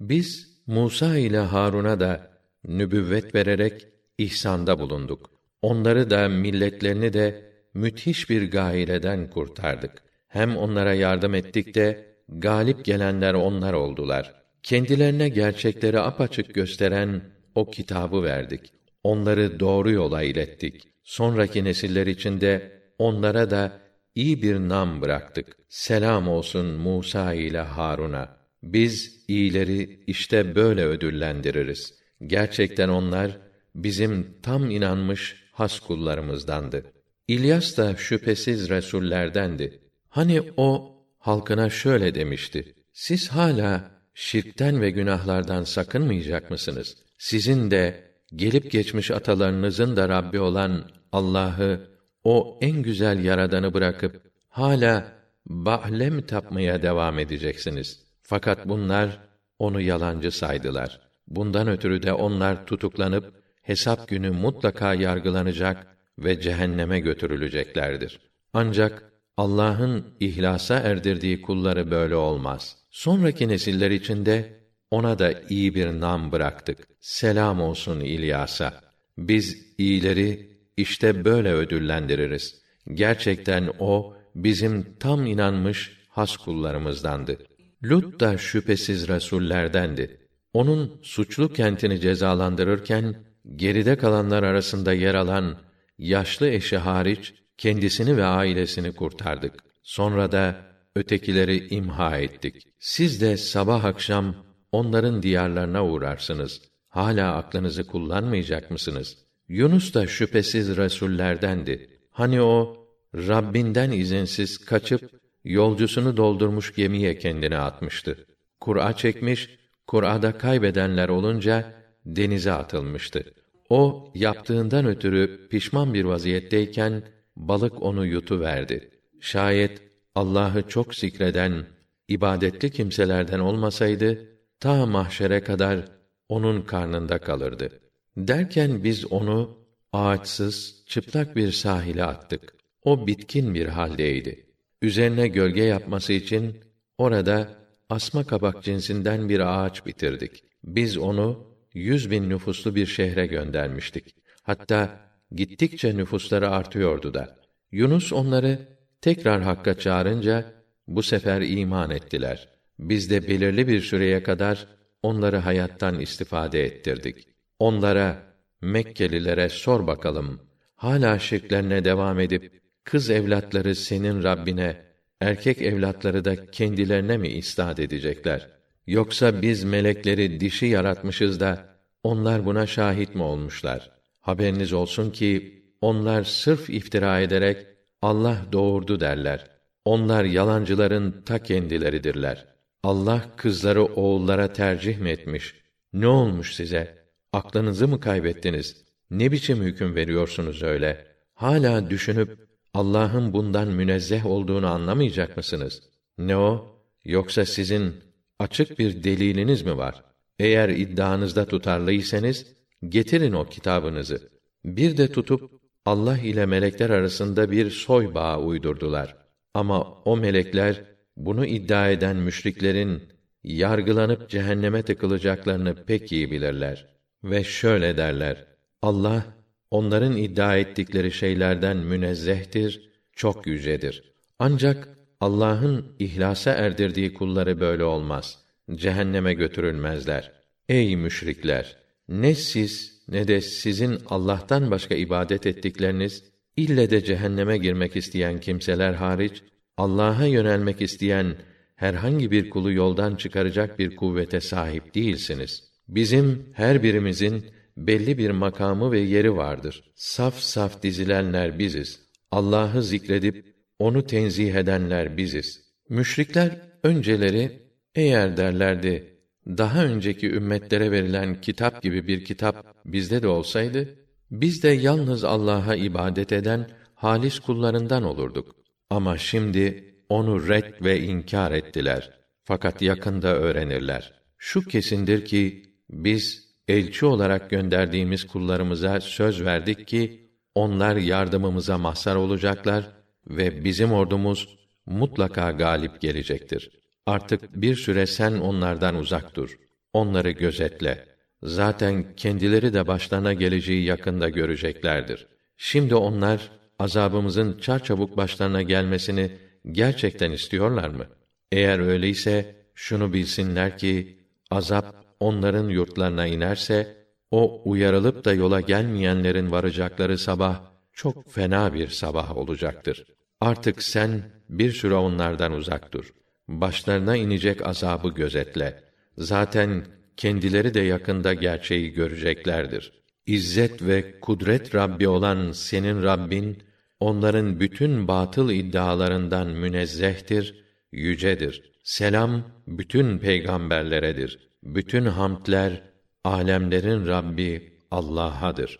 Biz Musa ile Harun'a da nübüvvet vererek ihsanda bulunduk. Onları da milletlerini de müthiş bir gaileden kurtardık. Hem onlara yardım ettik de galip gelenler onlar oldular. Kendilerine gerçekleri apaçık gösteren o kitabı verdik. Onları doğru yola ilettik. Sonraki nesiller içinde onlara da iyi bir nam bıraktık. Selam olsun Musa ile Harun'a. Biz iyileri işte böyle ödüllendiririz. Gerçekten onlar bizim tam inanmış has kullarımızdandı. İlyas da şüphesiz resullerdendi. Hani o halkına şöyle demişti: Siz hala şirkten ve günahlardan sakınmayacak mısınız? Sizin de gelip geçmiş atalarınızın da Rabbi olan Allah'ı o en güzel yaradanı bırakıp hala Ba'lem tapmaya devam edeceksiniz. Fakat bunlar onu yalancı saydılar. Bundan ötürü de onlar tutuklanıp hesap günü mutlaka yargılanacak ve cehenneme götürüleceklerdir. Ancak Allah'ın ihlasa erdirdiği kulları böyle olmaz. Sonraki nesiller içinde ona da iyi bir nam bıraktık. Selam olsun İlyas'a. Biz iyileri işte böyle ödüllendiririz. Gerçekten o bizim tam inanmış has kullarımızdandı. Lut da şüphesiz resullerdendi. Onun suçlu kentini cezalandırırken geride kalanlar arasında yer alan yaşlı eşi hariç kendisini ve ailesini kurtardık. Sonra da ötekileri imha ettik. Siz de sabah akşam onların diyarlarına uğrarsınız. Hala aklınızı kullanmayacak mısınız? Yunus da şüphesiz resullerdendi. Hani o Rabbinden izinsiz kaçıp yolcusunu doldurmuş gemiye kendini atmıştı. Kur'a çekmiş, Kur'a'da kaybedenler olunca denize atılmıştı. O yaptığından ötürü pişman bir vaziyetteyken balık onu yutu verdi. Şayet Allah'ı çok zikreden, ibadetli kimselerden olmasaydı ta mahşere kadar onun karnında kalırdı. Derken biz onu ağaçsız, çıplak bir sahile attık. O bitkin bir haldeydi. Üzerine gölge yapması için orada asma kabak cinsinden bir ağaç bitirdik. Biz onu yüz bin nüfuslu bir şehre göndermiştik. Hatta gittikçe nüfusları artıyordu da. Yunus onları tekrar hakka çağırınca bu sefer iman ettiler. Biz de belirli bir süreye kadar onları hayattan istifade ettirdik. Onlara Mekkelilere sor bakalım. Hala şirklerine devam edip kız evlatları senin Rabbine, erkek evlatları da kendilerine mi istat edecekler? Yoksa biz melekleri dişi yaratmışız da onlar buna şahit mi olmuşlar? Haberiniz olsun ki onlar sırf iftira ederek Allah doğurdu derler. Onlar yalancıların ta kendileridirler. Allah kızları oğullara tercih mi etmiş? Ne olmuş size? Aklınızı mı kaybettiniz? Ne biçim hüküm veriyorsunuz öyle? Hala düşünüp Allah'ın bundan münezzeh olduğunu anlamayacak mısınız? Ne o? Yoksa sizin açık bir deliliniz mi var? Eğer iddianızda tutarlıysanız getirin o kitabınızı. Bir de tutup Allah ile melekler arasında bir soy bağı uydurdular. Ama o melekler bunu iddia eden müşriklerin yargılanıp cehenneme tıkılacaklarını pek iyi bilirler ve şöyle derler: Allah onların iddia ettikleri şeylerden münezzehtir, çok yücedir. Ancak Allah'ın ihlasa erdirdiği kulları böyle olmaz. Cehenneme götürülmezler. Ey müşrikler, ne siz ne de sizin Allah'tan başka ibadet ettikleriniz ille de cehenneme girmek isteyen kimseler hariç Allah'a yönelmek isteyen herhangi bir kulu yoldan çıkaracak bir kuvvete sahip değilsiniz. Bizim her birimizin belli bir makamı ve yeri vardır. Saf saf dizilenler biziz. Allah'ı zikredip onu tenzih edenler biziz. Müşrikler önceleri eğer derlerdi daha önceki ümmetlere verilen kitap gibi bir kitap bizde de olsaydı biz de yalnız Allah'a ibadet eden halis kullarından olurduk. Ama şimdi onu red ve inkar ettiler. Fakat yakında öğrenirler. Şu kesindir ki biz elçi olarak gönderdiğimiz kullarımıza söz verdik ki onlar yardımımıza mahzar olacaklar ve bizim ordumuz mutlaka galip gelecektir. Artık bir süre sen onlardan uzak dur. onları gözetle. Zaten kendileri de başlarına geleceği yakında göreceklerdir. Şimdi onlar azabımızın çarçabuk başlarına gelmesini gerçekten istiyorlar mı? Eğer öyleyse şunu bilsinler ki azap onların yurtlarına inerse o uyarılıp da yola gelmeyenlerin varacakları sabah çok fena bir sabah olacaktır. Artık sen bir süre onlardan uzak dur. Başlarına inecek azabı gözetle. Zaten kendileri de yakında gerçeği göreceklerdir. İzzet ve kudret Rabbi olan senin Rabbin onların bütün batıl iddialarından münezzehtir, yücedir. Selam bütün peygamberleredir. Bütün hamdler alemlerin Rabbi Allah'adır.